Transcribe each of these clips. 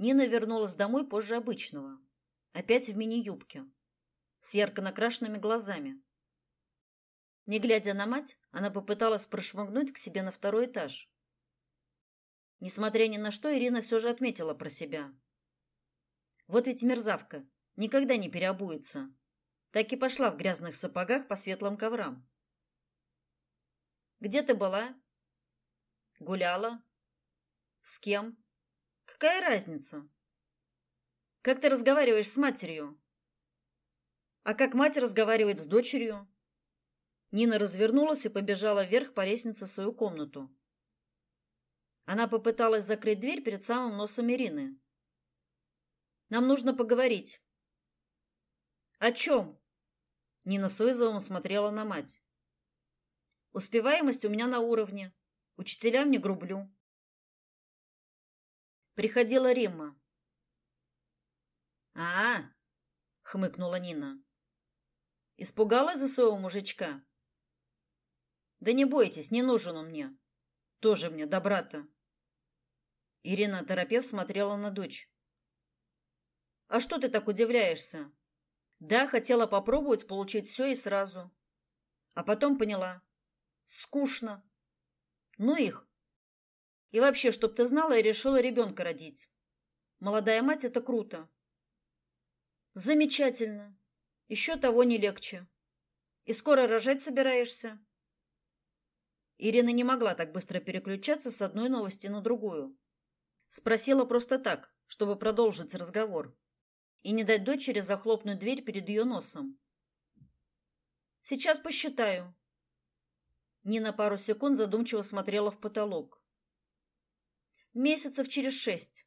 Нина вернулась домой позже обычного, опять в мини-юбке, с ярко накрашенными глазами. Не глядя на мать, она попыталась прошмыгнуть к себе на второй этаж. Несмотря ни на что, Ирина все же отметила про себя. Вот ведь мерзавка, никогда не переобуется. Так и пошла в грязных сапогах по светлым коврам. Где ты была? Гуляла. С кем? Какая разница? Как ты разговариваешь с матерью? А как мать разговаривает с дочерью? Нина развернулась и побежала вверх по лестнице в свою комнату. Она попыталась закрыть дверь перед самым носом Ирины. Нам нужно поговорить. О чем? Нина с вызовом смотрела на мать. Успеваемость у меня на уровне. Учителям не грублю. Приходила Римма. А, -а, -а хмыкнула Нина. Испугалась за своего мужичка. Да не бойтесь, не нужен он мне. Тоже мне до брата. Ирина торопев смотрела на дочь. А что ты так удивляешься? Да, хотела попробовать получить все и сразу. А потом поняла. Скучно. Ну их. И вообще, чтоб ты знала, я решила ребенка родить. Молодая мать это круто. Замечательно. Еще того не легче. И скоро рожать собираешься? Ирина не могла так быстро переключаться с одной новости на другую. Спросила просто так, чтобы продолжить разговор и не дать дочери захлопнуть дверь перед ее носом. Сейчас посчитаю. Нина пару секунд задумчиво смотрела в потолок. Месяцев через шесть.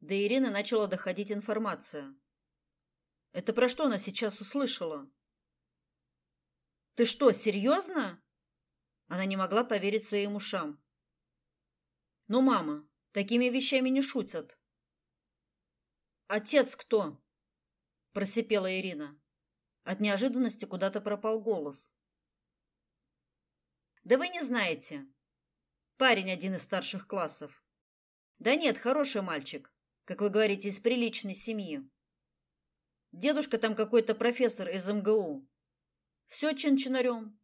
До Ирины начала доходить информация. Это про что она сейчас услышала? Ты что, серьезно? Она не могла поверить своим ушам. "Ну, мама, такими вещами не шутят". "Отец кто?" просипела Ирина. От неожиданности куда-то пропал голос. "Да вы не знаете. Парень один из старших классов. Да нет, хороший мальчик, как вы говорите, из приличной семьи. Дедушка там какой-то профессор из МГУ. Все чин-чинарем.